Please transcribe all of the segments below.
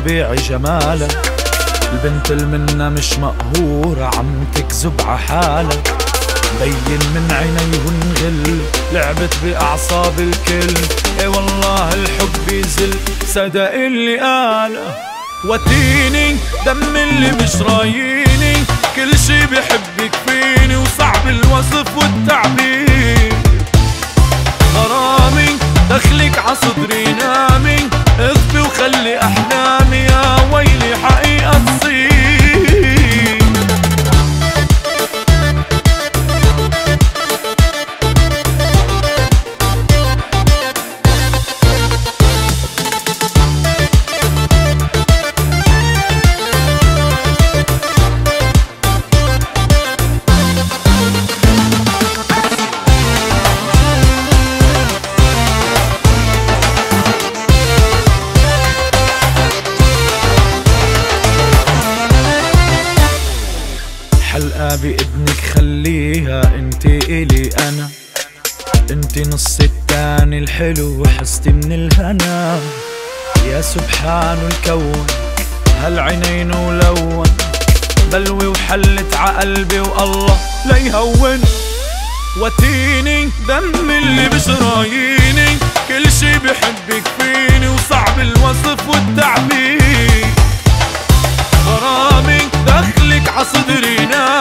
طبيعي جمالك البنت المنة مش مقهورة عم تكذب عحالة بين من عينيهن غل لعبت بأعصاب الكل. إي والله الحب يزل صدق اللي قاله. وتيني دم اللي مش راييني. كل شي بحبك فيني وصعب الوصف والتعبير. بإذنك خليها انت إلي أنا. انت نص التاني الحلو وحستي من الهنا. يا سبحان الكون هالعينين ولون. بلوي وحلت عقلبي والله لا يهون. وتيني دم اللي بشراييني. كل شي بحبك فيني وصعب الوصف والتعبير. غرامي دخلك عصدري نامي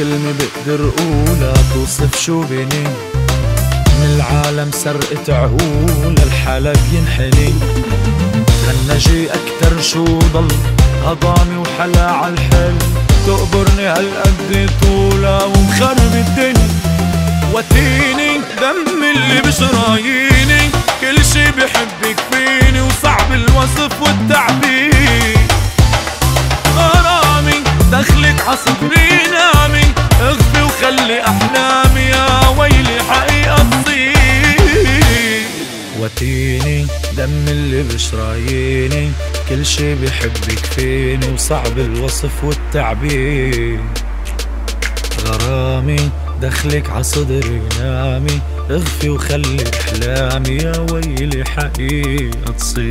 كلمة بقدر قولها توصف شو بيني. من العالم سرقت عقول الحالة بينحني هالنجي أكتر شو ضل؟ هضامي وحلا عالحل. تقبرني هالقد طولها ومخرب الدنيا. وتيني دم اللي بشراييني. كل شي بحبك فيني وصعب الوصف والتعبير. غرامي دخلك عصبري وتيني دم اللي بشراييني كل شي بحبك فيني وصعب الوصف والتعبير. غرامي دخلك عصدري نامي اخفي وخلي احلامي يا ويلي حقيقة تصير.